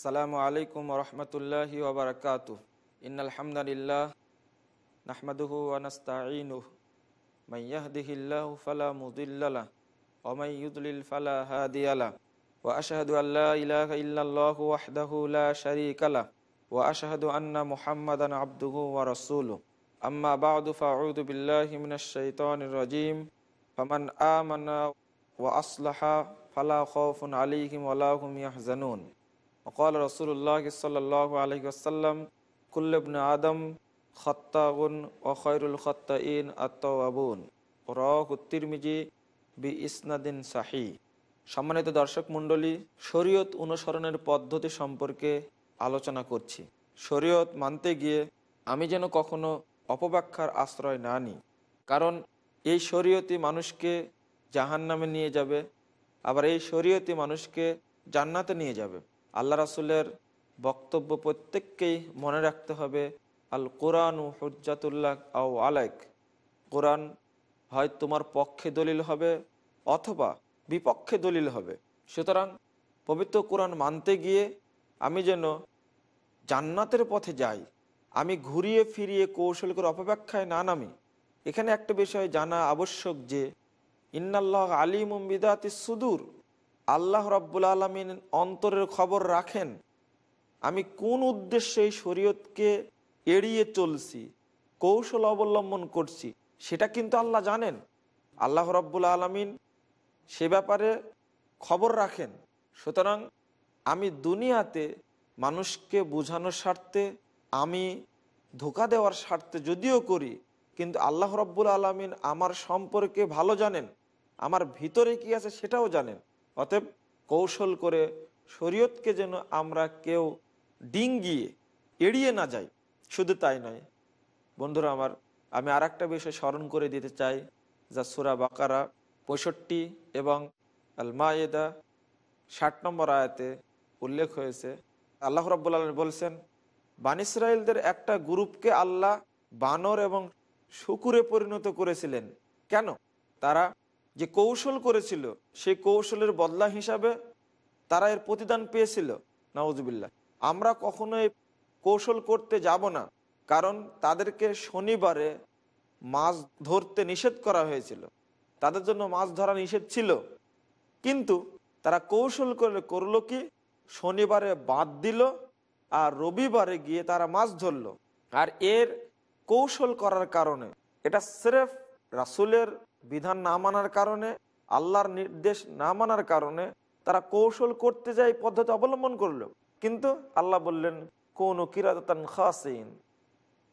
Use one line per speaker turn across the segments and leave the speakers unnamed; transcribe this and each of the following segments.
আসসালামু আলাইকুম রহমতুল্লাহি ওবরাকাত ইনালহামদুলিল্লাহ নাহমাদুহু আনাস্তাঈনুহ من يهده الله فلا مضل له ومن يضلل فلا هادي له وأشهد أن لا إله إلا الله وحده لا شريك له وأشهد أن محمدا عبده ورسوله أما بعد فأعوذ بالله من الشيطان الرجيم فمن آمن وأصلح فلا خوف عليهم ولا هم يحزنون وقال رسول الله صلى الله عليه وسلم كل ابن آدم খত্তাউন অখয়রুল খত্তাইন আত্মাবুন রহ তিরমিজি বি ইসনাদিন সাহি সম্মানিত দর্শক মণ্ডলী শরীয়ত অনুসরণের পদ্ধতি সম্পর্কে আলোচনা করছি শরীয়ত মানতে গিয়ে আমি যেন কখনো অপব্যাখ্যার আশ্রয় না নিই কারণ এই শরীয়তি মানুষকে জাহান নামে নিয়ে যাবে আবার এই শরীয়তি মানুষকে জান্নাতে নিয়ে যাবে আল্লাহ রাসুলের বক্তব্য প্রত্যেককেই মনে রাখতে হবে আল কোরআন ও হজ্জাতুল্লাহ আও আলাইক। কোরআন হয় তোমার পক্ষে দলিল হবে অথবা বিপক্ষে দলিল হবে। সুতরাং পবিত্র কোরআন মানতে গিয়ে আমি যেন জান্নাতের পথে যাই, আমি ঘুরিয়ে ফিরিয়ে কৌশল করে অপব্যাখ্যায় না নামি, এখানে একটা বিষয় জানা আবশ্যক যে, ইন্নাল্লাহ আলিম বিদাতি সুদূর। আল্লাহ রব্বুল আলমিন অন্তরের খবর রাখেন, আমি কোন উদ্দেশ্যে এই শরীয়তকে এড়িয়ে চলছি, কৌশল অবলম্বন করছি, সেটা কিন্তু আল্লাহ জানেন। আল্লাহ রব্বুল আলমিন সে ব্যাপারে খবর রাখেন। সুতরাং আমি দুনিয়াতে মানুষকে বোঝানোর স্বার্থে, আমি ধোকা দেওয়ার স্বার্থে যদিও করি, কিন্তু আল্লাহ রব্বুল আলমিন আমার সম্পর্কে ভালো জানেন, আমার ভিতরে কি আছে সেটাও জানেন। অতএব কৌশল করে শরীয়তকে যেন আমরা কেউ ডিঙ্গিয়ে এড়িয়ে না যাই, শুধু তাই নয়। বন্ধুরা আমার, আমি আর একটা বিষয় স্মরণ করে দিতে চাই, যা সুরা বাকারা পঁয়ষট্টি এবং আলমায়েদা ষাট নম্বর আয়াতে উল্লেখ হয়েছে। আল্লাহ রব্বুল আলম বলছেন, বান ইসরায়েলদের একটা গ্রুপকে আল্লাহ বানর এবং শুকুরে পরিণত করেছিলেন। কেন? তারা যে কৌশল করেছিল, সেই কৌশলের বদলা হিসাবে তারা এর প্রতিদান পেয়েছিল। নওয়াজবিল্লা আমরা কখনো এই কৌশল করতে যাব না, কারণ তাদেরকে শনিবারে মাছ ধরতে নিষেধ করা হয়েছিল। তাদের জন্য মাছ ধরা নিষেধ ছিল। কিন্তু তারা কৌশল করে করল কি? শনিবারে বাদ দিল আর রবিবারে গিয়ে তারা মাছ ধরলো। আর এর কৌশল করার কারণে এটা স্রেফ রাসুলের বিধান না মানার কারণে, আল্লাহর নির্দেশ না মানার কারণে তারা কৌশল করতে যায়, পদ্ধতি অবলম্বন করল। কিন্তু আল্লাহ বললেন, কোন কিরাতান খাসিন।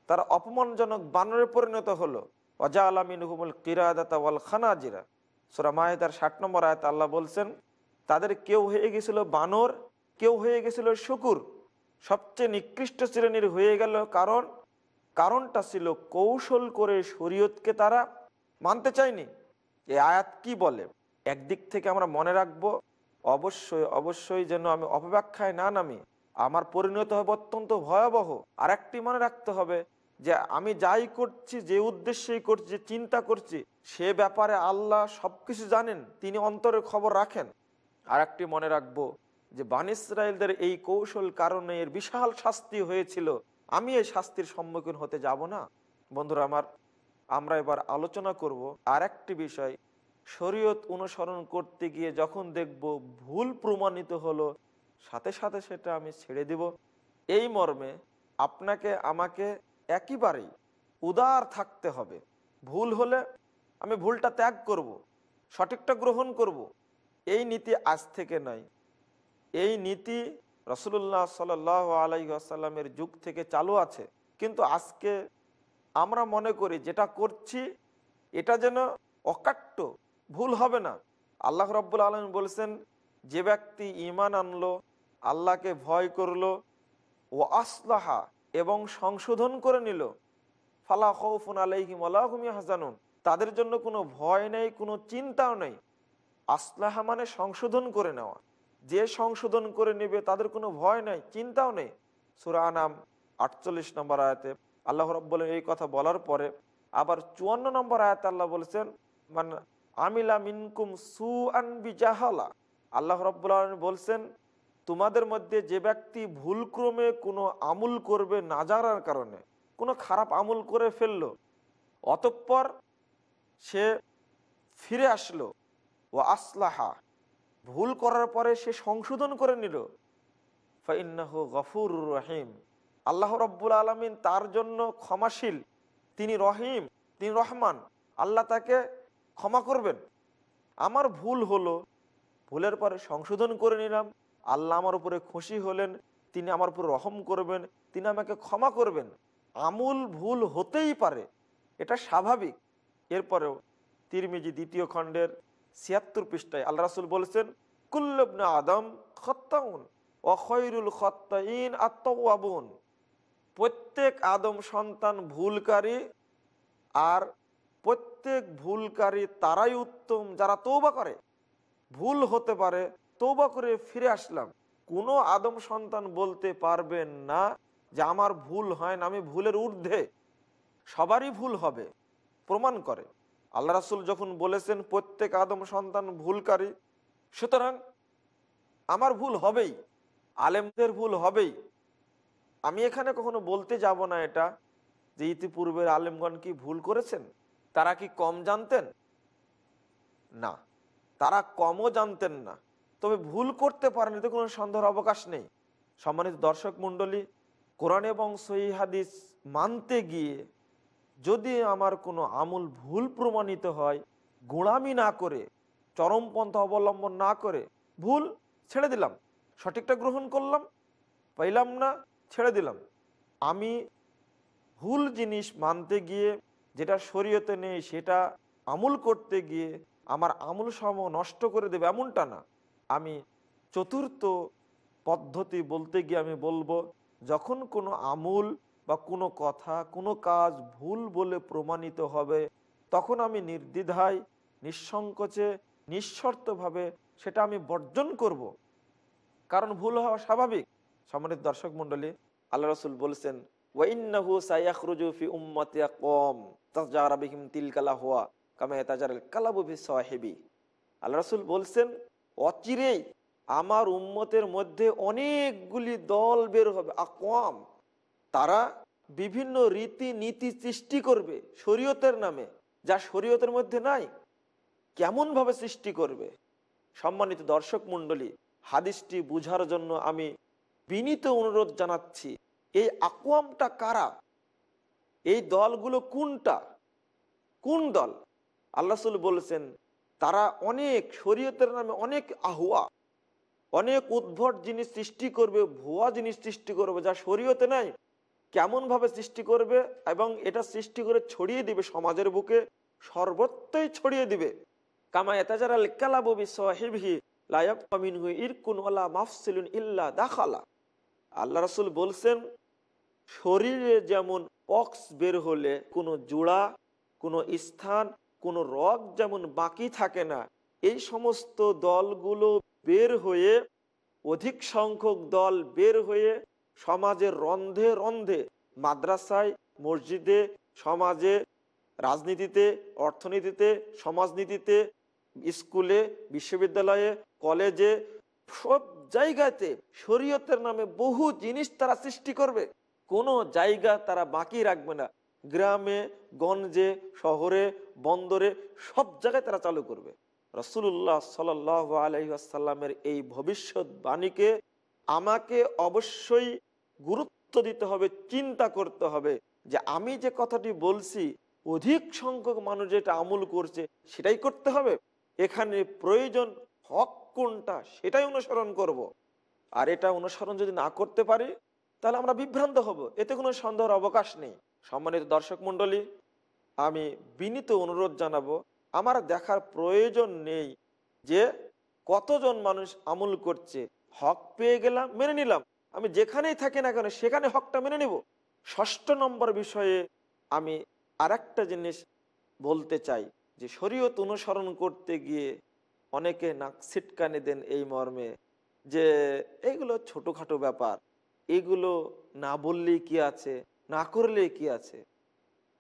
তারা অপমানজনক বানরে পরিণত হলো। অজা আলামিন হুমুল কিরাদাতা ওয়াল খানাজিরা। সুরা মাহেদার ষাট নম্বর আয়ত আল্লাহ বলছেন, তাদের কেউ হয়ে গেছিল বানর, কেউ হয়ে গেছিল শুকুর। সবচেয়ে নিকৃষ্ট শ্রেণির হয়ে গেল কারণ, কারণটা ছিল কৌশল করে শরীয়তকে তারা মানতে চায়নি এই আয়াত কি বলে? একদিক থেকে আমরা মনে রাখব, অবশ্যই অবশ্যই যেন আমি অপব্যাখ্যায় না নামি, আমার পরিণত হবে অত্যন্ত ভয়াবহ। আর একটি মনে রাখতে হবে যে আমি যাই করছি, যে উদ্দেশ্যেই করছি, যে চিন্তা করছি, সে ব্যাপারে আল্লাহ সবকিছু জানেন, তিনি অন্তরের খবর রাখেন। আর একটি মনে রাখব যে বান ইসরায়েলদের এই কৌশল কারণে এর বিশাল শাস্তি হয়েছিল। আমি এই শাস্তির সম্মুখীন হতে যাব না। বন্ধুরা, আমার আমরা এবার আলোচনা করব আর একটি বিষয় শরীয়ত অনুসরণ করতে গিয়ে যখন দেখব ভুল প্রমাণিত হলো, সাথে সাথে সেটা আমি ছেড়ে দিব এই মর্মে আপনাকে, আমাকে একেবারেই উদার থাকতে হবে ভুল হলে আমি ভুলটা ত্যাগ করব। সঠিকটা গ্রহণ করব। এই নীতি আজ থেকে নয় এই নীতি রসুল্লাহ সাল আলাইসাল্লামের যুগ থেকে চালু আছে কিন্তু আজকে আমরা মনে করি যেটা করছি, এটা যেন অকাট্য, ভুল হবে না। আল্লাহ রব্বুল আলম বলছেন, যে ব্যক্তি ইমান আনলো, আল্লাহকে ভয় করল, ও আসলাহা এবং সংশোধন করে নিল, ফালা খৌফুন আলাইহিম আল্লাহমিয়া হাসানুন তাদের জন্য কোনো ভয় নেই, কোনো চিন্তাও নেই। আসলাহা মানে সংশোধন করে নেওয়া। যে সংশোধন করে নেবে, তাদের কোনো ভয় নেই, চিন্তাও নেই। সুরা আনাম আটচল্লিশ নম্বর আয়াতে আল্লাহ রব্বুল এই কথা বলার পরে আবার চুয়ান্ন নম্বর আয়াত আল্লাহ বলছেন মানে আমিলা মিনকুম সু আন বিজাহালা। আল্লাহ রব্বুল বলছেন, তোমাদের মধ্যে যে ব্যক্তি ভুলক্রমে কোনো আমুল করবে না জানার কারণে, কোনো খারাপ আমুল করে ফেলল, অতঃপর সে ফিরে আসলো ও আসলাহা, ভুল করার পরে সে সংশোধন করে নিল ফাইন্নাহ গফুর রহিম। আল্লাহ রব্বুল আলমিন তার জন্য ক্ষমাশীল, তিনি রহিম, তিনি রহমান। আল্লাহ তাকে ক্ষমা করবেন। আমার ভুল হলো, ভুলের পরে সংশোধন করে নিলাম। আল্লাহ আমার উপরে খুশি হলেন, তিনি আমার উপরে রহম করবেন, তিনি আমাকে ক্ষমা করবেন। আমুল ভুল হতেই পারে, এটা স্বাভাবিক। এরপরেও তিরমিজি দ্বিতীয় খণ্ডের ছিয়াত্তর পৃষ্ঠায় আল্লাহ রাসুল বলেছেন, কুল্লবনা আদম খত্তাউন অখৈরুল খত্তাইন আত্মাবুন প্রত্যেক আদম সন্তান ভুলকারী আর প্রত্যেক ভুলকারী তারাই উত্তম, যারা তৌবা করে। ভুল হতে পারে তৌবা করে ফিরে আসলাম। কোনো আদম সন্তান বলতে পারবেন না যে, আমার ভুল হয় না, আমি ভুলের ঊর্ধ্বে। সবারই ভুল হবে, প্রমাণ করে। আল্লাহ রাসুল যখন বলেছেন, প্রত্যেক আদম সন্তান ভুলকারী, সুতরাং আমার ভুল হবেই, আলেমদের ভুল হবেই। আমি এখানে কখনো বলতে যাব না এটা যে ইতিপূর্বের আলেমগণ কি ভুল করেছেন? তারা কি কম জানতেন? না। তারা কমও জানতেন না। তবে ভুল করতে পারেন, এতে কোনো সন্দেহের অবকাশ নেই। সম্মানিত দর্শক মণ্ডলী, কোরআন এবং সহি হাদিস মানতে গিয়ে যদি আমার কোনো আমূল ভুল প্রমাণিত হয়, গোড়ামি না করে, চরমপন্থা অবলম্বন না করে, ভুল ছেড়ে দিলাম, সঠিকটা গ্রহণ করলাম, পাইলাম না ছেড়ে দিলাম। আমি ভুল জিনিস মানতে গিয়ে যেটা শরীয়তে নেই সেটা আমুল করতে গিয়ে আমার আমুল সম নষ্ট করে দেবে এমনটা না। আমি চতুর্থ পদ্ধতি বলতে গিয়ে আমি বলব, যখন কোনো আমুল বা কোনো কথা, কোনো কাজ ভুল বলে প্রমাণিত হবে, তখন আমি নির্দ্বিধায়, নিঃসংকোচে, নিঃশর্তভাবে সেটা আমি বর্জন করব। কারণ ভুল হওয়া স্বাভাবিক। সম্মানিত দর্শক মন্ডলী আল্লাহ রসুল বলছেন কম কামে তাজারাল আল্লাহ রসুল বলছেন, অচিরেই আমার উম্মতের মধ্যে অনেকগুলি দল বের হবে আকম তারা বিভিন্ন রীতি নীতি সৃষ্টি করবে শরীয়তের নামে, যা শরীয়তের মধ্যে নাই কেমন ভাবে সৃষ্টি করবে? সম্মানিত দর্শক মন্ডলী হাদিসটি বুঝার জন্য আমি বিনীত অনুরোধ জানাচ্ছি, এই আকোয়ামটা কারা? এই দলগুলো কোনটা? কোন দল? আল্লাহ বলেছেন, তারা অনেক শরীয়তের নামে অনেক আহুয়া অনেক উদ্ভট জিনিস সৃষ্টি করবে, ভুয়া জিনিস সৃষ্টি করবে, যা শরীয়তে নাই কেমন ভাবে সৃষ্টি করবে এবং এটা সৃষ্টি করে ছড়িয়ে দিবে সমাজের বুকে, সর্বত্রই ছড়িয়ে দিবে। কামা এতাজার আল কালাবি সাহেবহি লায়াবিনহু ইরকুন ওয়ালা মাফসিলুন ইল্লা দাখালা। আল্লাহ রাসুল বলছেন, শরীরে যেমন পক্স বের হলে কোনো জোড়া, কোনো স্থান, কোনো রগ যেমন বাকি থাকে না, এই সমস্ত দলগুলো বের হয়ে, অধিক সংখ্যক দল বের হয়ে সমাজের রন্ধে রন্ধে, মাদ্রাসায়, মসজিদে, সমাজে, রাজনীতিতে, অর্থনীতিতে, সমাজনীতিতে, স্কুলে, বিশ্ববিদ্যালয়ে, কলেজে সব জায়গাতে শরীয়তের নামে বহু জিনিস তারা সৃষ্টি করবে। কোনো জায়গা তারা বাকি রাখবে না। গ্রামে, গঞ্জে, শহরে, বন্দরে সব জায়গায় তারা চালু করবে। রসুল্লাহ সাল আলহিহাসাল্লামের এই ভবিষ্যৎবাণীকে আমাকে অবশ্যই গুরুত্ব দিতে হবে, চিন্তা করতে হবে যে আমি যে কথাটি বলছি, অধিক সংখ্যক মানুষ যেটা আমল করছে সেটাই করতে হবে। এখানে প্রয়োজন হক কোনটা? সেটাই অনুসরণ করব। আর এটা অনুসরণ যদি না করতে পারি, তাহলে আমরা বিভ্রান্ত হব। এতে কোনো সন্দেহের অবকাশ নেই। সম্মানিত দর্শক মন্ডলী আমি বিনীত অনুরোধ জানাব, আমার দেখার প্রয়োজন নেই যে কতজন মানুষ আমল করছে। হক পেয়ে গেলাম, মেনে নিলাম। আমি যেখানেই থাকি না কেন, সেখানে হকটা মেনে নিব। ষষ্ঠ নম্বর বিষয়ে আমি আর জিনিস বলতে চাই, যে শরীয়ত অনুসরণ করতে গিয়ে অনেকে নাক ছিটকানি দেন এই মর্মে যে এইগুলো ছোটোখাটো ব্যাপার। এগুলো না বললেই কি আছে? না করলেই কি আছে?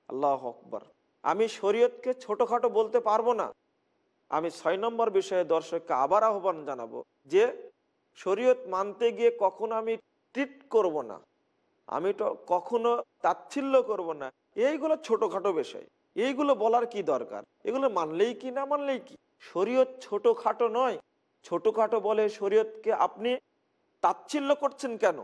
আল্লাহ আকবর। আমি শরীয়তকে ছোটোখাটো বলতে পারব না। আমি ছয় নম্বর বিষয়ে দর্শককে আবার আহ্বান জানাব যে, শরীয়ত মানতে গিয়ে কখনো আমি ট্রিট করব না। আমি তো কখনো তাচ্ছিল্য করব না। এইগুলো ছোটোখাটো বিষয়। এইগুলো বলার কি দরকার? এগুলো মানলেই কি, না মানলেই কি? শরীয়ত ছোটোখাটো নয়। ছোটোখাটো বলে শরীয়তকে আপনি তাচ্ছিল্য করছেন কেন?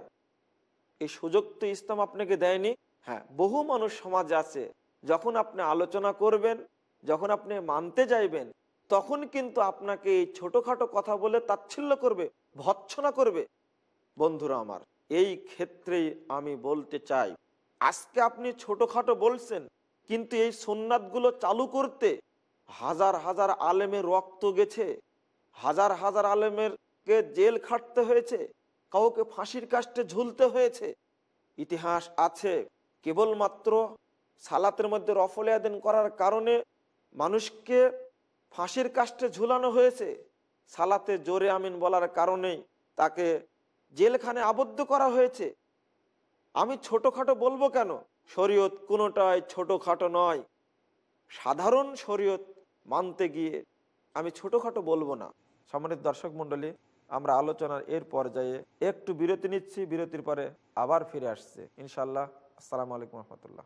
এই সুযোগ তো ইসলাম আপনাকে দেয়নি। হ্যাঁ বহু মানুষ সমাজ আছে, যখন আপনি আলোচনা করবেন, যখন আপনি মানতে যাইবেন, তখন কিন্তু আপনাকে এই ছোটোখাটো কথা বলে তাচ্ছিল্য করবে, ভৎসনা করবে। বন্ধুরা আমার, এই ক্ষেত্রেই আমি বলতে চাই, আজকে আপনি ছোটোখাটো বলছেন, কিন্তু এই সোননাথগুলো চালু করতে হাজার হাজার আলেমের রক্ত গেছে, হাজার হাজার আলেমের কে জেল খাটতে হয়েছে, কাউকে ফাঁসির কাস্টে ঝুলতে হয়েছে। ইতিহাস আছে, কেবলমাত্র সালাতের মধ্যে রফলে আদিন করার কারণে মানুষকে ফাঁসির কাস্টে ঝুলানো হয়েছে। সালাতে জোরে আমিন বলার কারণেই তাকে জেলখানে আবদ্ধ করা হয়েছে। আমি ছোটোখাটো বলব কেন? শরীয়ত কোনোটাই ছোটোখাটো নয়। সাধারণ শরীয়ত মানতে গিয়ে আমি ছোটোখাটো বলব না। সম্মানিত দর্শক মণ্ডলী, আমরা আলোচনার এর পর্যায়ে একটু বিরতি নিচ্ছি। বিরতির পরে আবার ফিরে আসছে। ইনশাল্লাহ আসসালামু আলাইকুম রহমতুল্লাহ।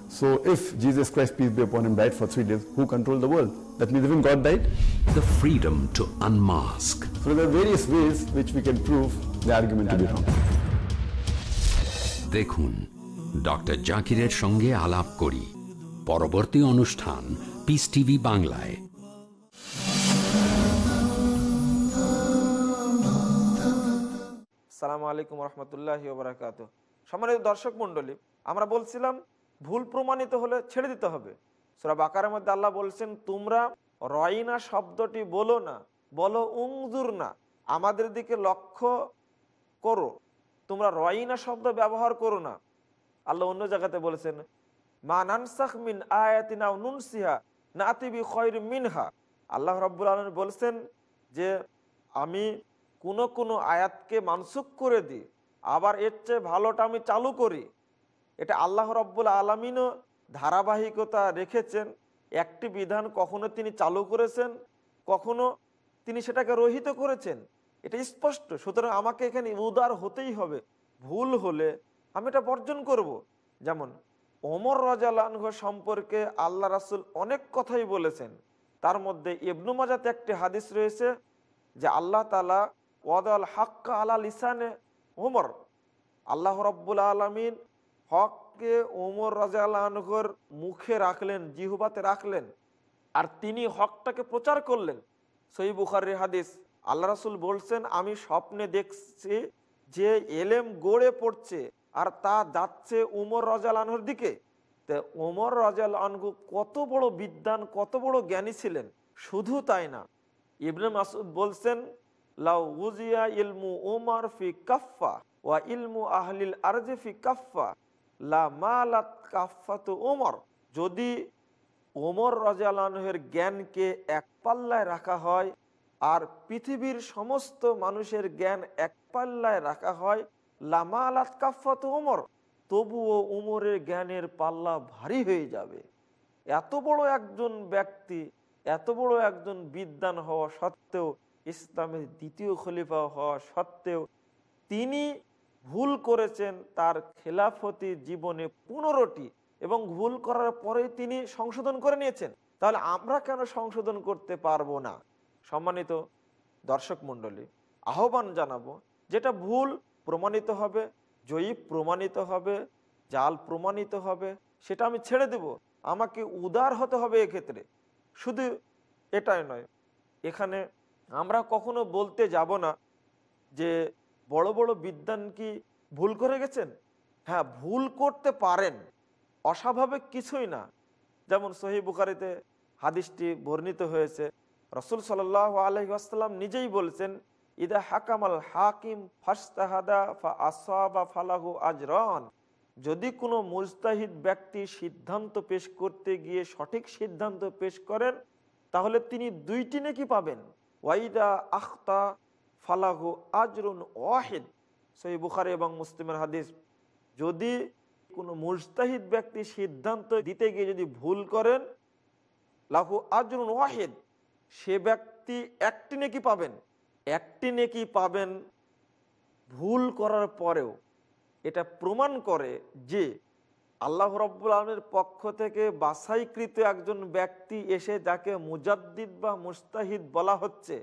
so if Jesus Christ, peace be upon him, died for three days, who controlled the world? That means even God died?
The freedom to unmask.
So there are various ways which we can prove the argument to be wrong.
দেখুন doctor জাকিরের সঙ্গে আলাপ করি পরবর্তী অনুষ্ঠান piece TV বাংলায়
সালামু আলাইকুম রহমতুল্লাহ সম্মানিত দর্শক মণ্ডলী আমরা বলছিলাম ভুল প্রমাণিত হলে ছেড়ে দিতে হবে। সুরা বাকারের মধ্যে আল্লাহ বলছেন, তোমরা রয়না শব্দটি বলো না, বলো উংজুর না, আমাদের দিকে লক্ষ্য করো। তোমরা রয়না শব্দ ব্যবহার করো না। আল্লাহ অন্য জায়গাতে বলেছেন, মা নানসাখ মিন আয়াতিনা নুনসিহা নাতিবি খৈর মিনহা। আল্লাহ রব্বুল আলম বলছেন যে, আমি কোনো কোনো আয়াতকে মানসুক করে দিই, আবার এর চেয়ে ভালোটা আমি চালু করি। এটা আল্লাহ রব্বুল আলমিনও ধারাবাহিকতা রেখেছেন। একটি বিধান কখনো তিনি চালু করেছেন, কখনো তিনি সেটাকে রহিত করেছেন। এটা স্পষ্ট। সুতরাং আমাকে এখানে উদার হতেই হবে। ভুল হলে আমি এটা বর্জন করব। যেমন, ওমর রাজালানহ সম্পর্কে আল্লাহ রাসুল অনেক কথাই বলেছেন। তার মধ্যে ইবনু মাজাতে একটি হাদিস রয়েছে যে আল্লাহ তালা ওয়াদাল হাক্কা আলা লিসানে ওমর, আল্লাহ রব্বুল আলমিন হককে ওমর রাজার মুখে রাখলেন, জিহুবাতে রাখলেন আর তিনি হকটাকে প্রচার করলেন। সই বুখারি হাদিস, আল্লাহ রাসুল বলছেন, আমি স্বপ্নে দেখছি যে এলেম গড়ে পড়ছে আর তা যাচ্ছে উমর রাজাল আনহর দিকে। তা ওমর রাজাল আনহু কত বড় বিদ্যান কত বড় জ্ঞানী ছিলেন, শুধু তাই না। ইবনে মাসুদ বলছেন, লাউ উজিয়া ইলমু ওমর ফি কাফা ওয়া ইলমু আহলিল আরজে ফি কাফা ওমর যদি ওমর রাজালের জ্ঞানকে এক পাল্লায় রাখা হয় আর পৃথিবীর সমস্ত মানুষের জ্ঞান এক পাল্লায় রাখা হয় লামালাত কাফাত ওমর তবুও উমরের জ্ঞানের পাল্লা ভারী হয়ে যাবে। এত বড় একজন ব্যক্তি, এত বড় একজন বিদ্যান হওয়া সত্ত্বেও, ইসলামের দ্বিতীয় খলিফা হওয়া সত্ত্বেও, তিনি ভুল করেছেন তার খেলাফতি জীবনে পনেরোটি এবং ভুল করার পরে তিনি সংশোধন করে নিয়েছেন। তাহলে আমরা কেন সংশোধন করতে পারব না? সম্মানিত দর্শক মণ্ডলী, আহ্বান জানাব, যেটা ভুল প্রমাণিত হবে, জয়ী প্রমাণিত হবে, জাল প্রমাণিত হবে, সেটা আমি ছেড়ে দেব। আমাকে উদার হতে হবে এক্ষেত্রে। শুধু এটাই নয়, এখানে আমরা কখনো বলতে যাব না যে বড় বড় বিদ্যান কি ভুল করে গেছেন? হ্যাঁ ভুল করতে পারেন। অস্বাভাবিক কিছুই না। যেমন সহি বুখারিতে হাদিসটি বর্ণিত হয়েছে, রসুল সাল আলহিহাস্লাম নিজেই বলছেন, ইদা হাকামাল হাকিম ফাস্তাহাদা ফা আসাবা ফালাহু আজরন। যদি কোনো মুস্তাহিদ ব্যক্তি সিদ্ধান্ত পেশ করতে গিয়ে সঠিক সিদ্ধান্ত পেশ করেন, তাহলে তিনি দুইটি নাকি পাবেন। ওয়াইদা আখতা ফালাহু আজরুন ওয়াহিদ। সহি বুখারি এবং মুসলিমের হাদিস, যদি কোনো মুস্তাহিদ ব্যক্তি সিদ্ধান্ত দিতে গিয়ে যদি ভুল করেন, লাহু আজরুন ওয়াহিদ, সে ব্যক্তি একটি নেকি পাবেন। একটি নেকি পাবেন ভুল করার পরেও। এটা প্রমাণ করে যে আল্লাহ রব্বুল আলমের পক্ষ থেকে বাছাইকৃত একজন ব্যক্তি এসে যাকে মুজাদ্দিদ বা মুস্তাহিদ বলা হচ্ছে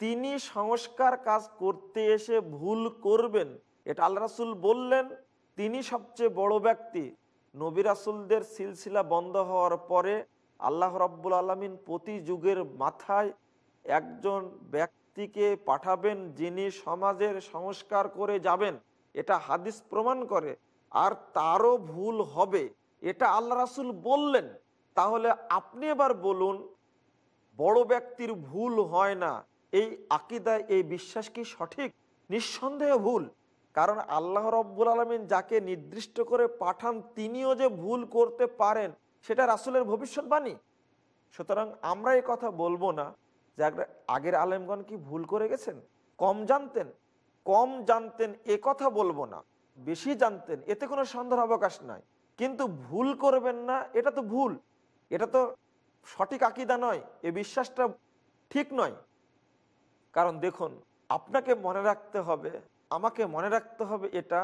তিনি সংস্কার কাজ করতে এসে ভুল করবেন। এটা আল্লাহ রাসুল বললেন, তিনি সবচেয়ে বড় ব্যক্তি। নবী রাসুলদের সিলসিলা বন্ধ হওয়ার পরে আল্লাহ রব্বুল আলমিন প্রতি যুগের মাথায় একজন ব্যক্তিকে পাঠাবেন যিনি সমাজের সংস্কার করে যাবেন। এটা হাদিস প্রমাণ করে। আর তারও ভুল হবে। এটা আল্লাহ রাসুল বললেন। তাহলে আপনি এবার বলুন, বড় ব্যক্তির ভুল হয় না। এই আকিদায়, এই বিশ্বাস কি সঠিক? নিঃসন্দেহে ভুল। কারণ আল্লাহ রব্বুল আলমিন যাকে নির্দিষ্ট করে পাঠান, তিনিও যে ভুল করতে পারেন, সেটা রাসুলের ভবিষ্যৎবাণী সুতরাং আমরা এই কথা বলব না যে আগের আলেমগণ কি ভুল করে গেছেন? কম জানতেন। কম জানতেন, এ কথা বলব না। বেশি জানতেন, এতে কোনো সন্দেহ অবকাশ নাই। কিন্তু ভুল করবেন না, এটা তো ভুল। এটা তো সঠিক আকিদা নয়, এ বিশ্বাসটা ঠিক নয়। কারণ দেখুন, আপনাকে মনে রাখতে হবে, আমাকে মনে রাখতে হবে এটা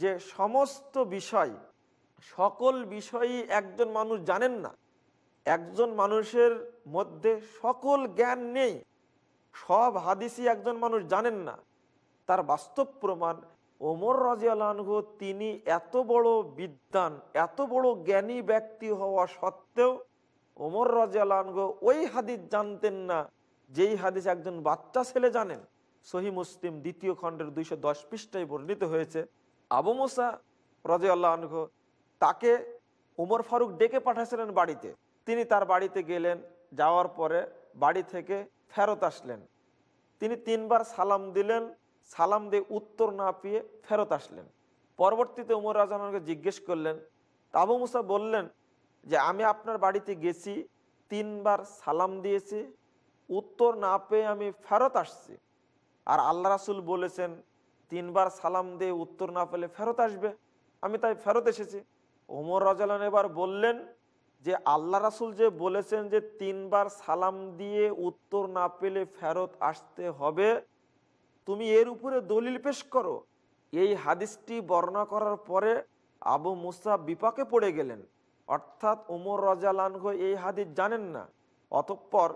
যে সমস্ত বিষয়, সকল বিষয়ই একজন মানুষ জানেন না। একজন মানুষের মধ্যে সকল জ্ঞান নেই। সব হাদিসই একজন মানুষ জানেন না। তার বাস্তব প্রমাণ, ওমর রাজিয়ালহু তিনি এত বড় বিদ্যান এত বড় জ্ঞানী ব্যক্তি হওয়া সত্ত্বেও ওমর রাজিয়ালহু ওই হাদিস জানতেন না যেই হাদিস একজন বাচ্চা ছেলে জানেন, সহি মুসলিম দ্বিতীয় খণ্ডের দুইশো দশ পৃষ্ঠায় বর্ণিত হয়েছে, আবু মোসা রাজিয়ালহু তাকে উমর ফারুক ডেকে পাঠাছিলেন বাড়িতে। তিনি তার বাড়িতে গেলেন, যাওয়ার পরে বাড়ি থেকে ফেরত আসলেন। তিনি তিনবার সালাম দিলেন, সালাম দিয়ে উত্তর না পেয়ে ফেরত আসলেন। পরবর্তীতে উমর রাজানকে জিজ্ঞেস করলেন আবু মুসা বললেন যে, আমি আপনার বাড়িতে গেছি, তিনবার সালাম দিয়েছি উত্তর না পেয়ে আমি ফেরত আসছি। আর আল্লাহ রাসুল বলেছেন, তিনবার সালাম দিয়ে উত্তর না পেলে ফেরত আসবে। আমি তাই ফেরত এসেছি। ওমর রাজালান এবার বললেন যে, আল্লাহ রাসুল যে বলেছেন যে, তিনবার সালাম দিয়ে উত্তর না পেলে ফেরত আসতে হবে, তুমি এর উপরে দলিল পেশ করো। এই হাদিসটি বর্ণনা করার পরে আবু মুসা বিপাকে পড়ে গেলেন। অর্থাৎ উমর রাজালানহ এই হাদিস জানেন না। অতঃপর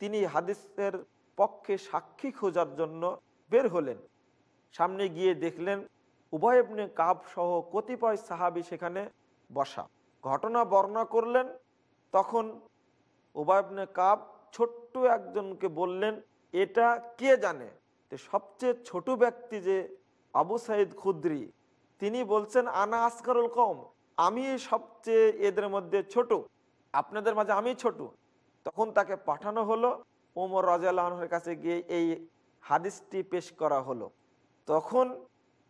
তিনি হাদিসের পক্ষে সাক্ষী খোঁজার জন্য বের হলেন। সামনে গিয়ে দেখলেন উভয়বনে কাব সহ কতিপয় সাহাবি সেখানে বসা। ঘটনা বর্ণনা করলেন, তখন উভয়বনে কাব ছোট্ট একজনকে বললেন, এটা কে জানে? তো সবচেয়ে ছোট ব্যক্তি যে আবু সাইদ খুদ্রি, তিনি বলছেন, আনা আসকারুল কম আমি সবচেয়ে এদের মধ্যে ছোট। আপনাদের মাঝে আমি ছোট। তখন তাকে পাঠানো হলো। ওমর রাজার কাছে গিয়ে এই হাদিসটি পেশ করা হলো। তখন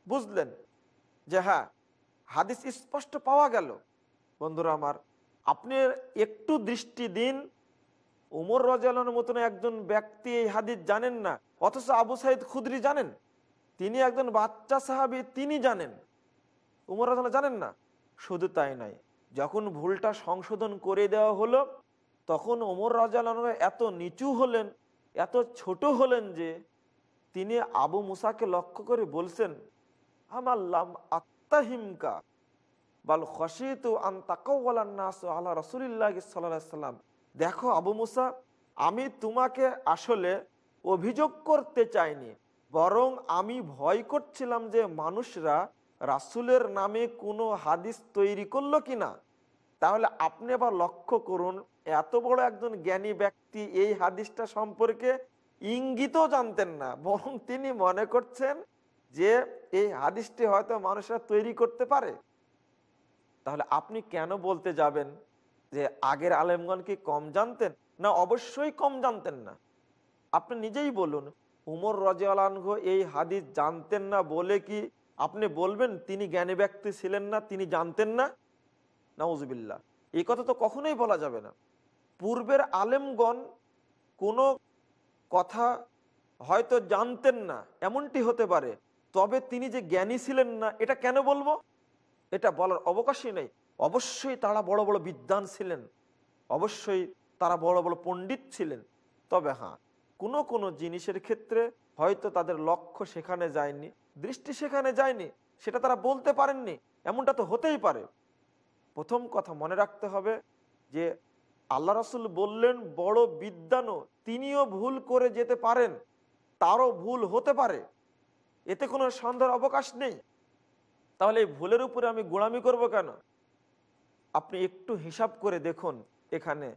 বুঝলেন যে হ্যাঁ হাদিস স্পষ্ট পাওয়া গেল। বন্ধুরা আমার, আপনি একটু দৃষ্টি দিন। উমর রাজালার মতন একজন ব্যক্তি এই হাদিস জানেন না, অথচ আবু সাইদ খুদরি জানেন। তিনি একজন বাচ্চা সাহাবি, তিনি জানেন। উমর রাজালা জানেন না। শুধু তাই নয়, যখন ভুলটা সংশোধন করে দেওয়া হলো তখন ওমর রাজালান এত নিচু হলেন, এত ছোট হলেন যে তিনি আবু মুসাকে লক্ষ্য করে বলছেন আমাল্লাম আত্মাহিমকা বাল খসিতু আন তাকাওয়ালান্নাস আল্লাহ রসুলিল্লাহ সাল্লাম। দেখো আবু মুসা, আমি তোমাকে আসলে অভিযোগ করতে চাইনি, বরং আমি ভয় করছিলাম যে মানুষরা রাসুলের নামে কোনো হাদিস তৈরি করল কিনা। তাহলে আপনি আবার লক্ষ্য করুন, এত বড় একজন জ্ঞানী ব্যক্তি এই হাদিসটা সম্পর্কে ইঙ্গিতও জানতেন না, বরং তিনি মনে করছেন যে এই হাদিসটি হয়তো মানুষরা তৈরি করতে পারে। তাহলে আপনি কেন বলতে যাবেন যে আগের আলেমগণ কি কম জানতেন? না, অবশ্যই কম জানতেন না। আপনি নিজেই বলুন, উমর রাজিয়ালানহ এই হাদিস জানতেন না বলে কি আপনি বলবেন তিনি জ্ঞানী ব্যক্তি ছিলেন না, তিনি জানতেন না? নাউজবিল্লা এই কথা তো কখনোই বলা যাবে না। পূর্বের আলেমগণ কোনো কথা হয়তো জানতেন না, এমনটি হতে পারে, তবে তিনি যে জ্ঞানী ছিলেন না, এটা কেন বলব? এটা বলার অবকাশই নেই। অবশ্যই তারা বড় বড় বিদ্বান ছিলেন, অবশ্যই তারা বড় বড় পণ্ডিত ছিলেন, তবে হ্যাঁ কোনো কোনো জিনিসের ক্ষেত্রে হয়তো তাদের লক্ষ্য সেখানে যায়নি, দৃষ্টি সেখানে যায়নি, সেটা তারা বলতে পারেননি, এমনটা তো হতেই পারে। প্রথম কথা মনে রাখতে হবে যে আল্লাহ রসুল বললেন, বড় বিদ্যানও তিনিও ভুল করে যেতে পারেন, তারও ভুল হতে পারে। এতে কোনো সন্দেহের অবকাশ নেই। তাহলে এই ভুলের উপরে আমি গোড়ামি করব কেন? আপনি একটু হিসাব করে দেখুন এখানে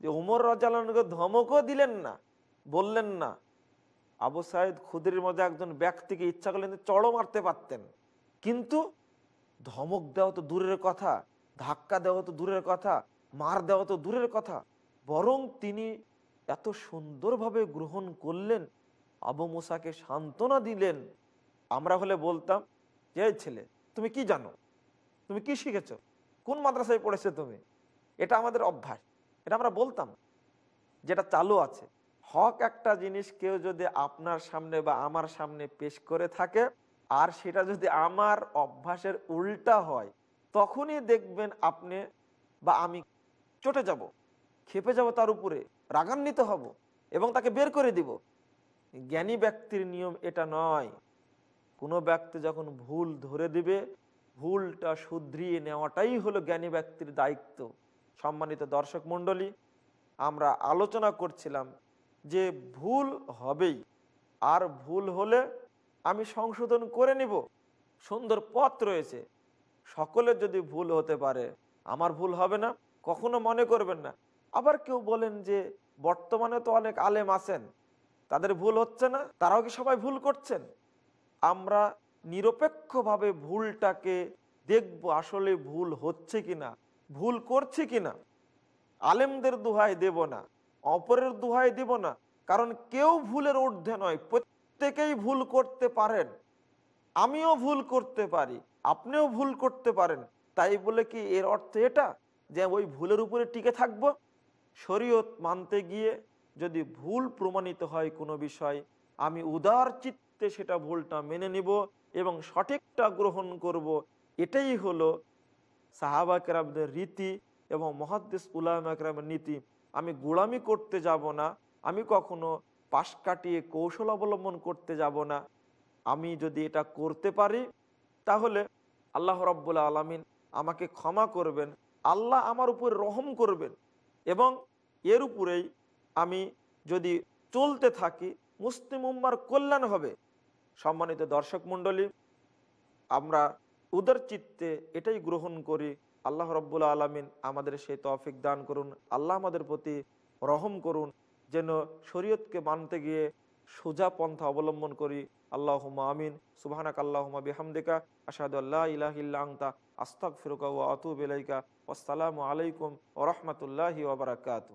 যে উমর রাজালকে ধমকও দিলেন না, বললেন না। আবু সাহেদ খুদির মধ্যে একজন ব্যক্তিকে ইচ্ছা করলেন চড়ো মারতে পারতেন। কিন্তু ধমক দেওয়া তো দূরের কথা। ধাক্কা দেওয়া তো দূরের কথা, মার দেওয়া তো দূরের কথা। বরং তিনি এত সুন্দরভাবে গ্রহণ করলেন, আবু মুসাকে সান্ত্বনা দিলেন। আমরা হলে বলতাম, যে ছেলে, তুমি কি জানো? তুমি কি শিখেছ? কোন মাদ্রাসায় পড়েছো তুমি? এটা আমাদের অভ্যাস। এটা আমরা বলতাম, যেটা চালু আছে। হক একটা জিনিস কেউ যদি আপনার সামনে বা আমার সামনে পেশ করে থাকে, আর সেটা যদি আমার অভ্যাসের উল্টা হয় তখনই দেখবেন আপনি বা আমি চটে যাব, খেপে যাব তার উপরে, রাগান্বিত হব এবং তাকে বের করে দিব। জ্ঞানী ব্যক্তির নিয়ম এটা নয়। কোনো ব্যক্তি যখন ভুল ধরে দিবে, ভুলটা শুধরিয়ে নেওয়াটাই হলো জ্ঞানী ব্যক্তির দায়িত্ব। সম্মানিত দর্শক মণ্ডলী, আমরা আলোচনা করছিলাম যে ভুল হবেই, আর ভুল হলে আমি সংশোধন করে নিব। সুন্দর পথ রয়েছে। সকলের যদি ভুল হতে পারে, আমার ভুল হবে না, কখনো মনে করবেন না। আবার কেউ বলেন যে, বর্তমানে তো অনেক আলেম আছেন, তাদের ভুল হচ্ছে না, তারাও কি সবাই ভুল করছেন? আমরা নিরপেক্ষভাবে ভুলটাকে দেখব, আসলে ভুল হচ্ছে কি না ভুল করছে কি না আলেমদের দুহাই দেব না, অপরের দুহাই দেব না, কারণ কেউ ভুলের ঊর্ধ্বে নয়, প্রত্যেকেই ভুল করতে পারেন। আমিও ভুল করতে পারি। আপনিও ভুল করতে পারেন। তাই বলে কি এর অর্থ এটা? যে ওই ভুলের উপরে টিকে থাকব? শরীয়ত মানতে গিয়ে যদি ভুল প্রমাণিত হয় কোনো বিষয়, আমি উদার চিত্তে সেটা ভুলটা মেনে নিব এবং সঠিকটা গ্রহণ করব। এটাই হলো সাহাবা কেরামদের রীতি এবং মহাদ্দেশ উলাম একরামের নীতি। আমি গোলামি করতে যাব না, আমি কখনো পাশ কাটিয়ে কৌশল অবলম্বন করতে যাব না। আমি যদি এটা করতে পারি তাহলে আল্লাহ রব্বুল্লা আলমিন আমাকে ক্ষমা করবেন, আল্লাহ আমার উপর রহম করবেন এবং এর উপরেই আমি যদি চলতে থাকি মুসলিম উম্মার কল্যাণ হবে। সম্মানিত দর্শক মণ্ডলী, আমরা উদার চিত্তে এটাই গ্রহণ করি, আল্লাহ রব্বুল আলমিন আমাদের সেই তফিক দান করুন, আল্লাহ আমাদের প্রতি রহম করুন, যেন শরীয়তকে মানতে গিয়ে সোজা পন্থা অবলম্বন করি আল্লাহ আমিন। সুবাহানাক আল্লাহমা বিহামদিকা। আসাদু আল্লাহ ইলাহিল্লা আংতা আস্তাক ফিরুকা ও আতুব ইলাইকা। আসসালামু আলাইকুম ও রহমতুল্লাহি ওবরাকাতু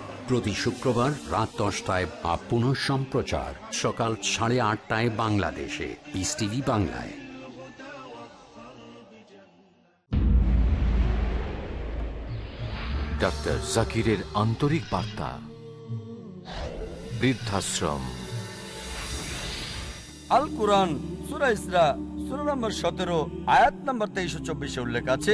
প্রতি শুক্রবার রাত দশটায় বা পুনঃ সম্প্রচার সকাল সাড়ে আটটায় বাংলাদেশে পিস টিভি বাংলায়।
ডাক্তার জাকিরের আন্তরিক বার্তা। বৃদ্ধাশ্রম।
আল কোরআন সুরা ইসরা সুরা নম্বর সতেরো আয়াত নম্বর তেইশ চব্বিশে উল্লেখ আছে